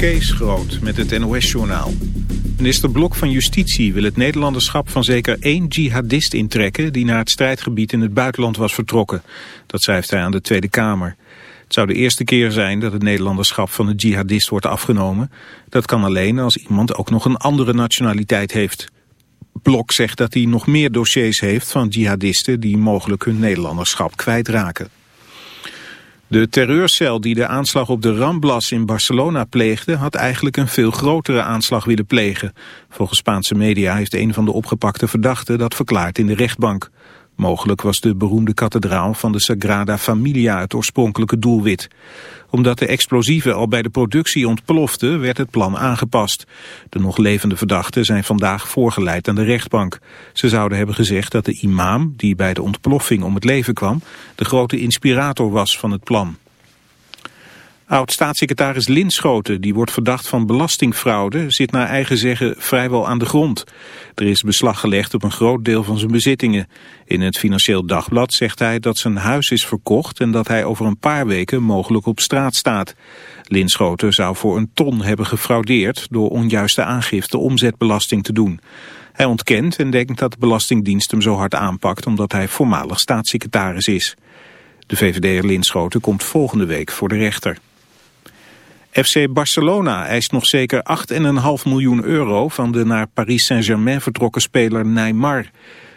Kees Groot met het NOS-journaal. Minister Blok van Justitie wil het Nederlanderschap van zeker één jihadist intrekken... die naar het strijdgebied in het buitenland was vertrokken. Dat schrijft hij aan de Tweede Kamer. Het zou de eerste keer zijn dat het Nederlanderschap van een jihadist wordt afgenomen. Dat kan alleen als iemand ook nog een andere nationaliteit heeft. Blok zegt dat hij nog meer dossiers heeft van jihadisten... die mogelijk hun Nederlanderschap kwijtraken. De terreurcel die de aanslag op de Ramblas in Barcelona pleegde... had eigenlijk een veel grotere aanslag willen plegen. Volgens Spaanse media heeft een van de opgepakte verdachten dat verklaard in de rechtbank. Mogelijk was de beroemde kathedraal van de Sagrada Familia het oorspronkelijke doelwit. Omdat de explosieven al bij de productie ontploften, werd het plan aangepast. De nog levende verdachten zijn vandaag voorgeleid aan de rechtbank. Ze zouden hebben gezegd dat de imam, die bij de ontploffing om het leven kwam, de grote inspirator was van het plan. Oud-staatssecretaris Linschoten, die wordt verdacht van belastingfraude, zit naar eigen zeggen vrijwel aan de grond. Er is beslag gelegd op een groot deel van zijn bezittingen. In het Financieel Dagblad zegt hij dat zijn huis is verkocht en dat hij over een paar weken mogelijk op straat staat. Linschoten zou voor een ton hebben gefraudeerd door onjuiste aangifte omzetbelasting te doen. Hij ontkent en denkt dat de Belastingdienst hem zo hard aanpakt omdat hij voormalig staatssecretaris is. De VVD'er Linschoten komt volgende week voor de rechter. FC Barcelona eist nog zeker 8,5 miljoen euro van de naar Paris Saint-Germain vertrokken speler Neymar.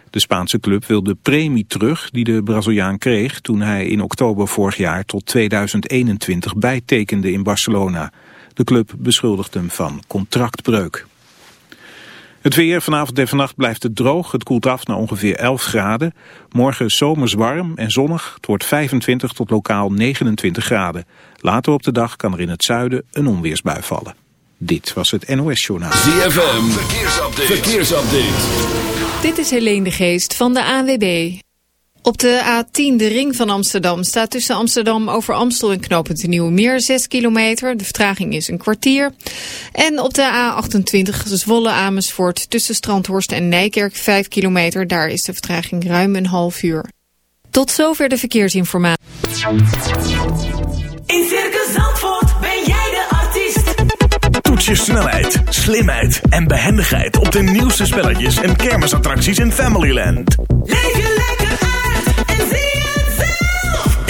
De Spaanse club wil de premie terug die de Braziliaan kreeg toen hij in oktober vorig jaar tot 2021 bijtekende in Barcelona. De club beschuldigt hem van contractbreuk. Het weer vanavond en vannacht blijft het droog. Het koelt af naar ongeveer 11 graden. Morgen zomers warm en zonnig. Het wordt 25 tot lokaal 29 graden. Later op de dag kan er in het zuiden een onweersbui vallen. Dit was het NOS Journaal. ZFM, verkeersupdate. verkeersupdate. Dit is Helene de Geest van de ANWB. Op de A10, de ring van Amsterdam, staat tussen Amsterdam over Amstel en knooppunt de Nieuwe Meer 6 kilometer. De vertraging is een kwartier. En op de A28, Zwolle Amersfoort, tussen Strandhorst en Nijkerk 5 kilometer. Daar is de vertraging ruim een half uur. Tot zover de verkeersinformatie. In Circus Zandvoort ben jij de artiest. Toets je snelheid, slimheid en behendigheid op de nieuwste spelletjes en kermisattracties in Familyland. Leef je lekker uit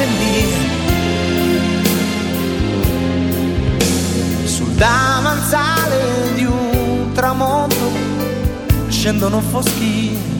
Forze mie. Sul davanzale di un tramonto scendono foschie.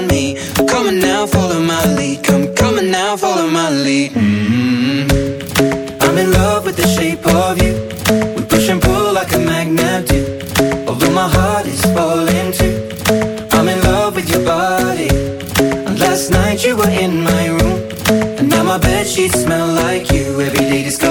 sheets smell like you. Every day discovering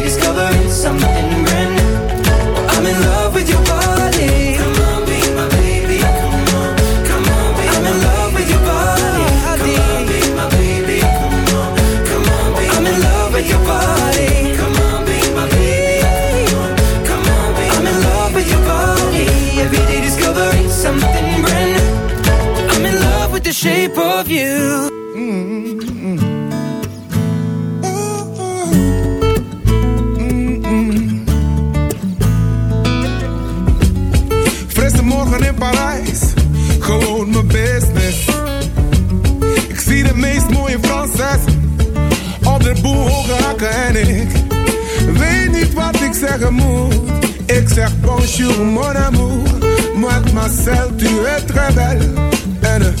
shape of you. Frisse morgen in Parijs, gewoon mijn business. Ik zie de meest mooie Franses op de boel hoge hakken en ik weet niet wat ik zeggen moet. Ik zeg bonjour mon amour, mademoiselle tu es très belle. En,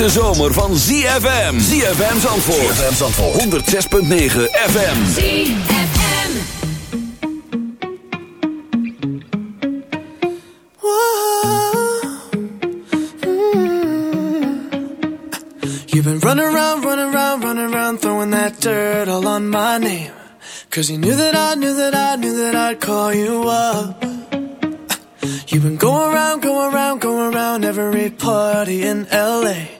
hete zomer van ZFM. ZFM Zandvoort. ZFM Zandvoort. 106.9 FM. ZFM. Whoa. Mm. You've been running around, running around, running around, throwing that dirt all on my name. Cause you knew that I, knew that I, knew that I'd call you up. You've been going around, going around, going around every party in LA.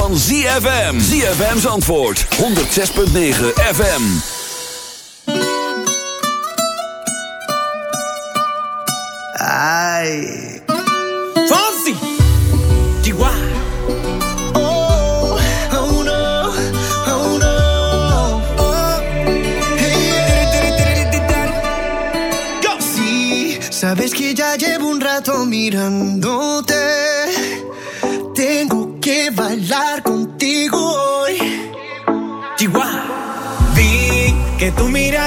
van ZFM. ZFM's antwoord. 106.9 FM. Ai. Fonsi. DY. Oh, oh oh sabes que ya llevo un rato mirando